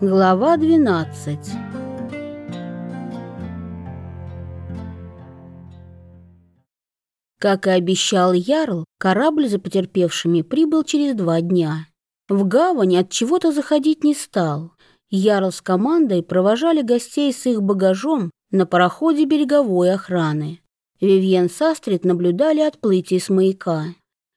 Глава 12 Как и обещал Ярл, корабль за потерпевшими прибыл через два дня. В гавань от чего-то заходить не стал. Ярл с командой провожали гостей с их багажом на пароходе береговой охраны. Вивьен с Астрид наблюдали отплытие с маяка.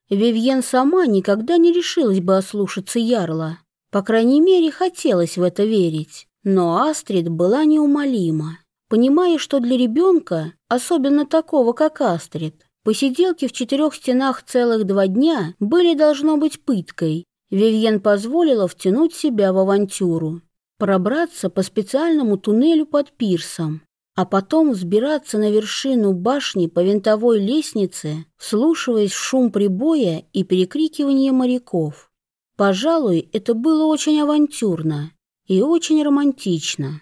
Вивьен сама никогда не решилась бы ослушаться Ярла, по крайней мере, хотелось в это верить. Но Астрид была неумолима. Понимая, что для ребенка, особенно такого, как Астрид, посиделки в четырех стенах целых два дня были должно быть пыткой, Вивьен позволила втянуть себя в авантюру, пробраться по специальному туннелю под пирсом, а потом взбираться на вершину башни по винтовой лестнице, вслушиваясь в шум прибоя и перекрикивание моряков. Пожалуй, это было очень авантюрно и очень романтично.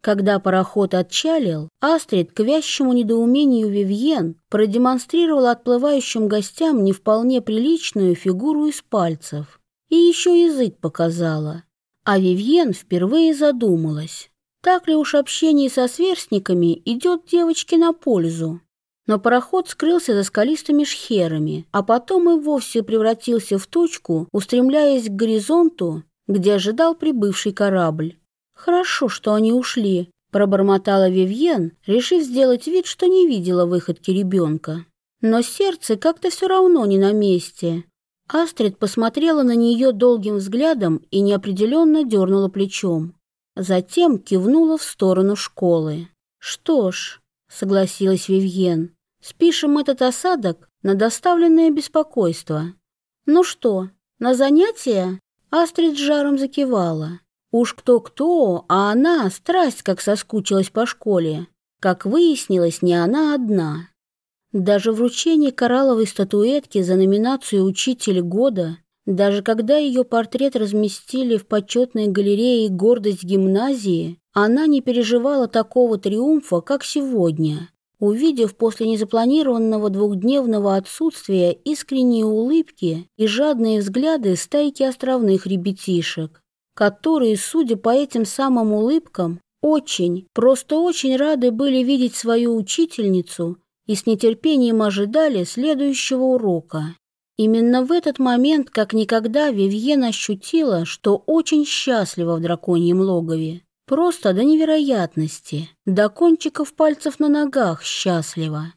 Когда пароход отчалил, Астрид к вящему недоумению Вивьен продемонстрировала отплывающим гостям не вполне приличную фигуру из пальцев и еще язык показала. А Вивьен впервые задумалась, так ли уж общение со сверстниками идет девочке на пользу но пароход скрылся за скалистыми шхерами, а потом и вовсе превратился в точку, устремляясь к горизонту, где ожидал прибывший корабль. «Хорошо, что они ушли», — пробормотала Вивьен, решив сделать вид, что не видела выходки ребенка. Но сердце как-то все равно не на месте. Астрид посмотрела на нее долгим взглядом и неопределенно дернула плечом. Затем кивнула в сторону школы. «Что ж», — согласилась Вивьен, Спишем этот осадок на доставленное беспокойство. Ну что, на занятия? Астрид жаром закивала. Уж кто-кто, а она страсть как соскучилась по школе. Как выяснилось, не она одна. Даже вручение коралловой статуэтки за номинацию «Учитель года», даже когда ее портрет разместили в почетной галерее «Гордость гимназии», она не переживала такого триумфа, как сегодня увидев после незапланированного двухдневного отсутствия искренние улыбки и жадные взгляды стайки островных ребятишек, которые, судя по этим самым улыбкам, очень, просто очень рады были видеть свою учительницу и с нетерпением ожидали следующего урока. Именно в этот момент, как никогда, Вивьен ощутила, что очень счастлива в драконьем логове. Просто до невероятности, до кончиков пальцев на ногах счастливо.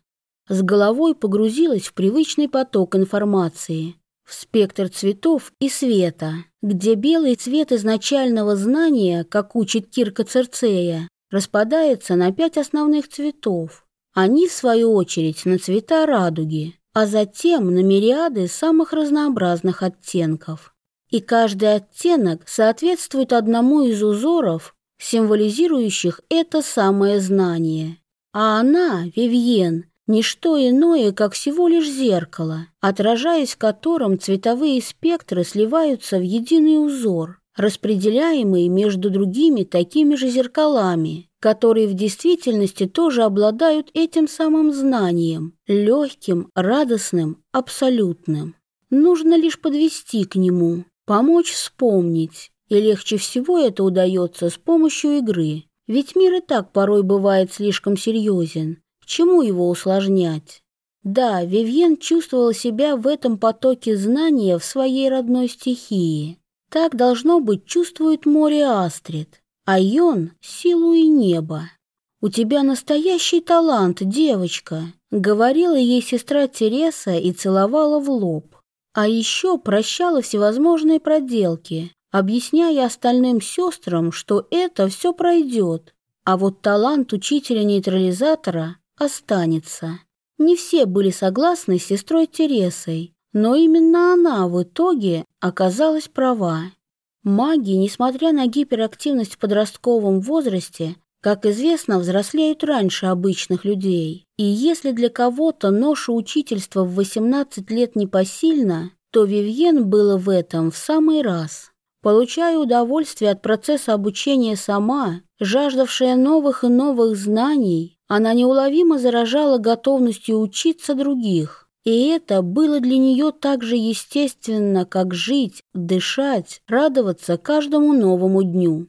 С головой погрузилась в привычный поток информации, в спектр цветов и света, где белый цвет изначального знания, как учит Кирка Церцея, распадается на пять основных цветов. Они, в свою очередь, на цвета радуги, а затем на мириады самых разнообразных оттенков. И каждый оттенок соответствует одному из узоров, символизирующих это самое знание. А она, Вивьен, не что иное, как всего лишь зеркало, отражаясь в котором цветовые спектры сливаются в единый узор, распределяемый между другими такими же зеркалами, которые в действительности тоже обладают этим самым знанием, легким, радостным, абсолютным. Нужно лишь подвести к нему, помочь вспомнить, и легче всего это удается с помощью игры. Ведь мир и так порой бывает слишком серьезен. К чему его усложнять? Да, Вивьен чувствовала себя в этом потоке знания в своей родной стихии. Так, должно быть, чувствует море Астрид, а Йон — силу и небо. «У тебя настоящий талант, девочка», — говорила ей сестра Тереса и целовала в лоб. А еще прощала всевозможные проделки, объясняя остальным сестрам, что это все пройдет, а вот талант учителя-нейтрализатора останется. Не все были согласны с сестрой Тересой, но именно она в итоге оказалась права. Маги, несмотря на гиперактивность в подростковом возрасте, как известно, взрослеют раньше обычных людей. И если для кого-то ноша учительства в 18 лет непосильна, то Вивьен было в этом в самый раз. Получая удовольствие от процесса обучения сама, жаждавшая новых и новых знаний, она неуловимо заражала готовностью учиться других. И это было для нее так же естественно, как жить, дышать, радоваться каждому новому дню.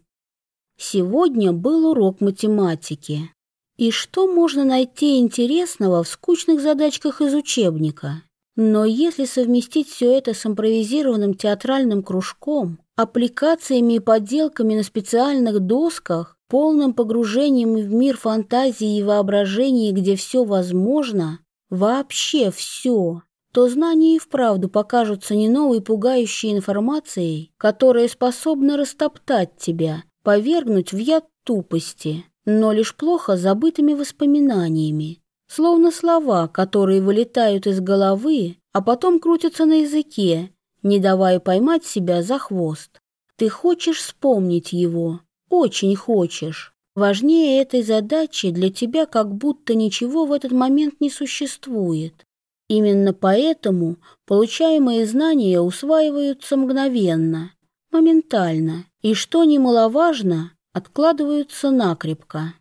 Сегодня был урок математики. И что можно найти интересного в скучных задачках из учебника? Но если совместить все это с импровизированным театральным кружком, аппликациями и подделками на специальных досках, полным погружением в мир фантазии и воображения, где все возможно, вообще все, то знания и вправду покажутся не новой пугающей информацией, которая способна растоптать тебя, повергнуть в яд тупости, но лишь плохо забытыми воспоминаниями, словно слова, которые вылетают из головы, а потом крутятся на языке, не давая поймать себя за хвост. Ты хочешь вспомнить его, очень хочешь. Важнее этой задачи для тебя как будто ничего в этот момент не существует. Именно поэтому получаемые знания усваиваются мгновенно, моментально, и, что немаловажно, откладываются накрепко.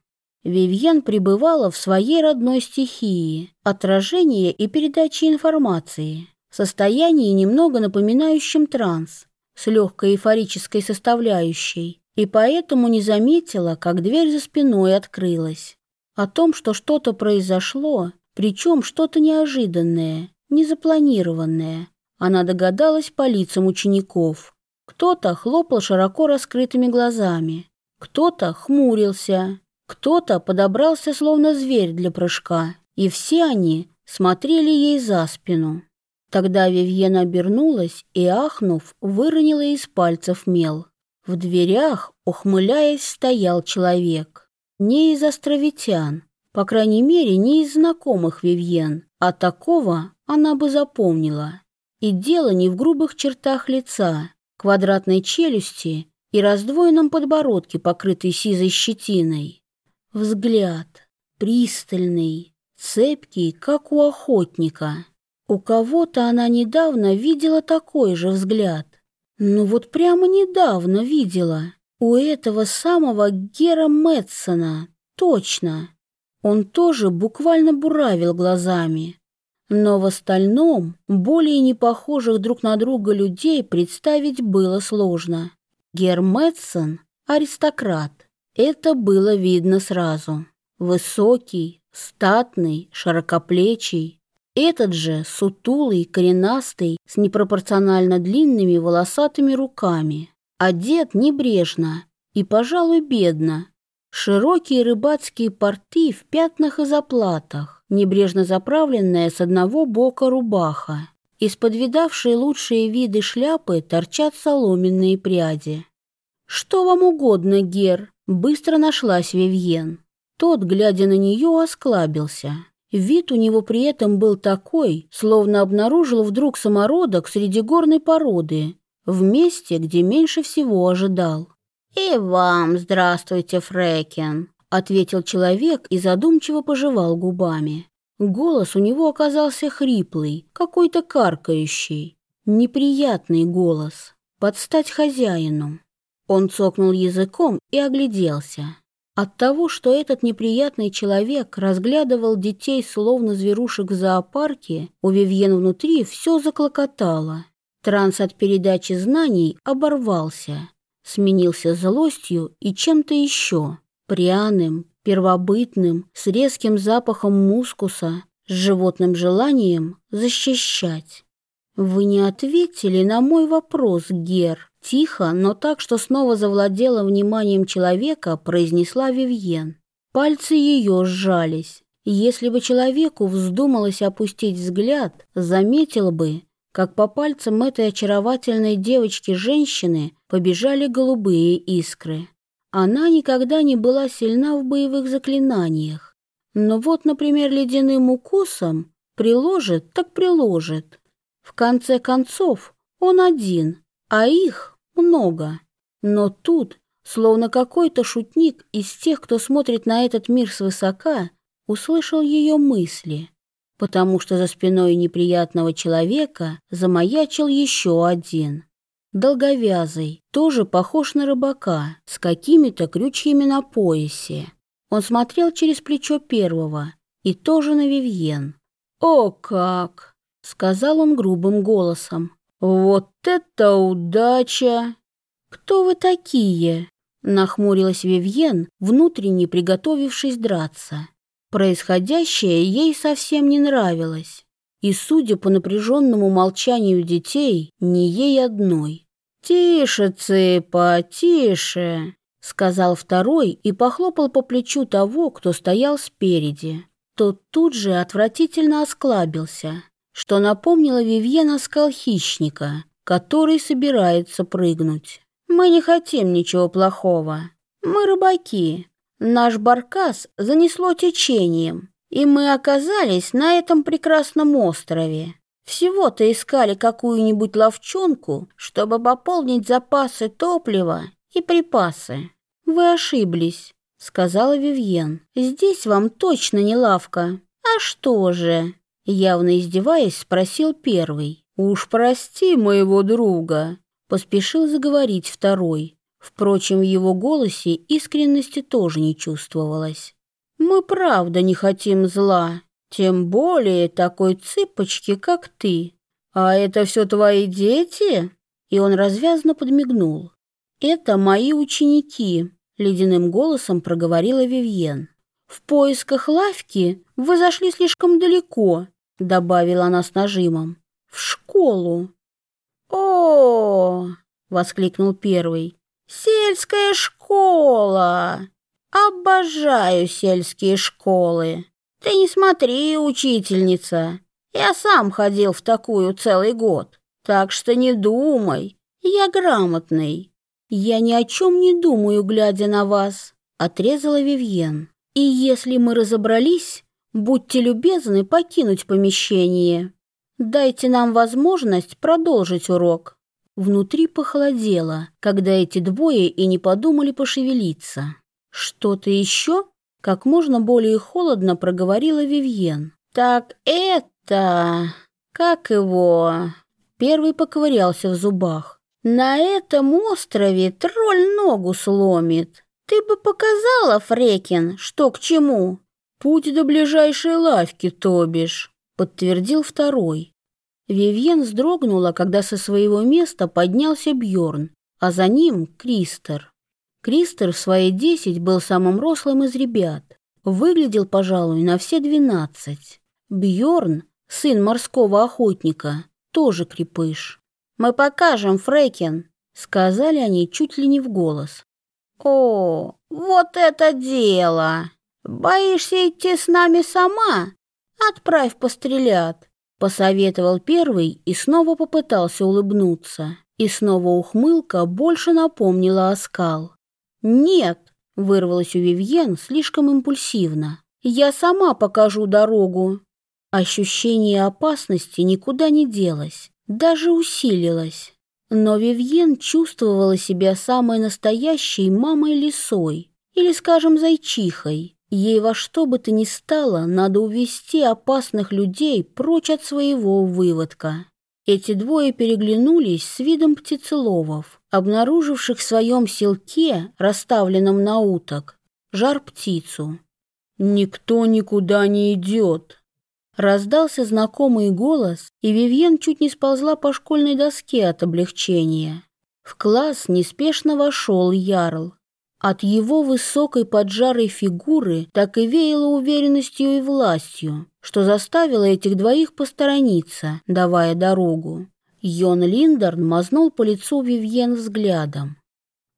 Вивьен пребывала в своей родной стихии – отражения и передачи информации, состоянии немного напоминающем транс, с легкой эйфорической составляющей, и поэтому не заметила, как дверь за спиной открылась. О том, что что-то произошло, причем что-то неожиданное, незапланированное, она догадалась по лицам учеников. Кто-то хлопал широко раскрытыми глазами, кто-то хмурился, кто-то подобрался словно зверь для прыжка, и все они смотрели ей за спину. Тогда Вивьена обернулась и, ахнув, выронила из пальцев мел. В дверях, ухмыляясь, стоял человек. Не из островитян, по крайней мере, не из знакомых Вивьен, а такого она бы запомнила. И дело не в грубых чертах лица, квадратной челюсти и раздвоенном подбородке, покрытой сизой щетиной. Взгляд пристальный, цепкий, как у охотника. У кого-то она недавно видела такой же взгляд. Ну вот прямо недавно видела. У этого самого Гера Мэтсона. Точно. Он тоже буквально буравил глазами. Но в остальном более не похожих друг на друга людей представить было сложно. Гер Мэтсон – аристократ. Это было видно сразу. Высокий, статный, широкоплечий, этот же сутулый, коренастый, с непропорционально длинными волосатыми руками. Одет небрежно и, пожалуй, бедно. Широкие рыбацкие порты в пятнах и заплатах, небрежно заправленная с одного бока рубаха. Из-под видавшей лучшие виды шляпы торчат соломенные пряди. «Что вам угодно, Гер?» Быстро нашлась Вивьен. Тот, глядя на нее, осклабился. Вид у него при этом был такой, словно обнаружил вдруг самородок среди горной породы, в месте, где меньше всего ожидал. «И вам здравствуйте, Фрекен», — ответил человек и задумчиво пожевал губами. Голос у него оказался хриплый, какой-то каркающий. Неприятный голос, под стать хозяину. Он цокнул языком и огляделся. От того, что этот неприятный человек разглядывал детей словно зверушек в зоопарке, у Вивьен внутри все заклокотало. Транс от передачи знаний оборвался, сменился злостью и чем-то еще, пряным, первобытным, с резким запахом мускуса, с животным желанием защищать. «Вы не ответили на мой вопрос, Гер», Тихо, но так, что снова завладела вниманием человека, произнесла Вивьен. Пальцы ее сжались. Если бы человеку вздумалось опустить взгляд, заметил бы, как по пальцам этой очаровательной девочки-женщины побежали голубые искры. Она никогда не была сильна в боевых заклинаниях. Но вот, например, ледяным укусом приложит, так приложит. В конце концов, он один, а их много. Но тут, словно какой-то шутник из тех, кто смотрит на этот мир свысока, услышал ее мысли, потому что за спиной неприятного человека замаячил еще один. Долговязый, тоже похож на рыбака, с какими-то крючьями на поясе. Он смотрел через плечо первого и тоже на Вивьен. «О как!» — сказал он грубым голосом. «Вот это удача!» «Кто вы такие?» Нахмурилась Вивьен, внутренне приготовившись драться. Происходящее ей совсем не нравилось. И, судя по напряженному молчанию детей, не ей одной. «Тише, цыпа, тише!» — сказал второй и похлопал по плечу того, кто стоял спереди. Тот тут же отвратительно осклабился, что напомнило Вивьена скал хищника, который собирается прыгнуть. «Мы не хотим ничего плохого. Мы рыбаки. Наш баркас занесло течением, и мы оказались на этом прекрасном острове. Всего-то искали какую-нибудь ловчонку, чтобы пополнить запасы топлива и припасы. Вы ошиблись, сказала Вивьен. Здесь вам точно не лавка. А что же? Явно издеваясь, спросил первый. Уж прости моего друга, поспешил заговорить второй. Впрочем, в его голосе искренности тоже не чувствовалось. «Мы правда не хотим зла, тем более такой цыпочки, как ты. А это все твои дети?» И он развязно подмигнул. «Это мои ученики», — ледяным голосом проговорила Вивьен. «В поисках лавки вы зашли слишком далеко», — добавила она с нажимом. «В школу». «О!», воскликнул первый. Сельская школа. Обожаю сельские школы. Ты не смотри, учительница. Я сам ходил в такую целый год. Так что не думай. Я грамотный. Я ни о чем не думаю, глядя на вас, отрезала Вивьен. И если мы разобрались, будьте любезны покинуть помещение. Дайте нам возможность продолжить урок. Внутри похолодело, когда эти двое и не подумали пошевелиться. «Что-то еще?» — как можно более холодно проговорила Вивьен. «Так это... как его?» Первый поковырялся в зубах. «На этом острове тролль ногу сломит. Ты бы показала, Фрекин, что к чему?» «Путь до ближайшей лавки, то бишь», — подтвердил второй. Вивьен вздрогнула, когда со своего места поднялся Бьорн, а за ним Кристер. Кристер в свои десять был самым рослым из ребят. Выглядел, пожалуй, на все двенадцать. Бьорн, сын морского охотника, тоже крепыш. «Мы покажем, Фрейкен», — сказали они чуть ли не в голос. «О, вот это дело! Боишься идти с нами сама? Отправь пострелят. Посоветовал первый и снова попытался улыбнуться. И снова ухмылка больше напомнила оскал. «Нет!» — вырвалась у Вивьен слишком импульсивно. «Я сама покажу дорогу!» Ощущение опасности никуда не делось, даже усилилось. Но Вивьен чувствовала себя самой настоящей мамой-лисой или, скажем, зайчихой. Ей во что бы то ни стало надо увести опасных людей прочь от своего выводка. Эти двое переглянулись с видом птицеловов, обнаруживших в своем селке, расставленном на уток, жар-птицу. «Никто никуда не идет!» Раздался знакомый голос, и Вивьен чуть не сползла по школьной доске от облегчения. В класс неспешно вошел Ярл, от его высокой поджарой фигуры так и веяло уверенностью и властью, что заставило этих двоих посторониться, давая дорогу. Йон Линдерн мазнул по лицу Вивьен взглядом.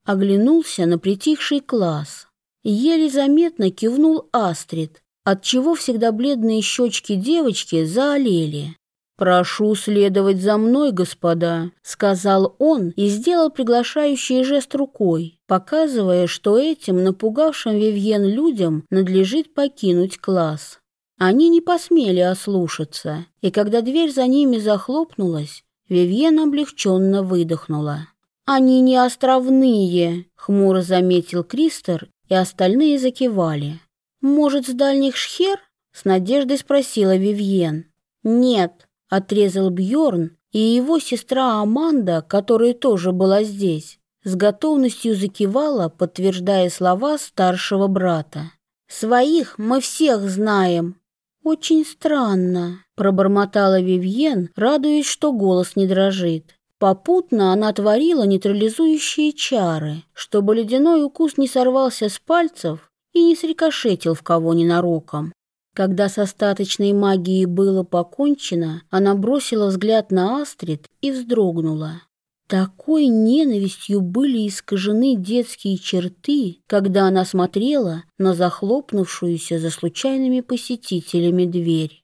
Оглянулся на притихший класс. Еле заметно кивнул Астрид, отчего всегда бледные щечки девочки заолели. «Прошу следовать за мной, господа», — сказал он и сделал приглашающий жест рукой, показывая, что этим напугавшим Вивьен людям надлежит покинуть класс. Они не посмели ослушаться, и когда дверь за ними захлопнулась, Вивьен облегченно выдохнула. «Они не островные», — хмуро заметил Кристер, и остальные закивали. «Может, с дальних шхер?» — с надеждой спросила Вивьен. «Нет», отрезал Бьорн, и его сестра Аманда, которая тоже была здесь, с готовностью закивала, подтверждая слова старшего брата. «Своих мы всех знаем». «Очень странно», — пробормотала Вивьен, радуясь, что голос не дрожит. Попутно она творила нейтрализующие чары, чтобы ледяной укус не сорвался с пальцев и не срикошетил в кого ненароком. Когда с остаточной магией было покончено, она бросила взгляд на Астрид и вздрогнула. Такой ненавистью были искажены детские черты, когда она смотрела на захлопнувшуюся за случайными посетителями дверь.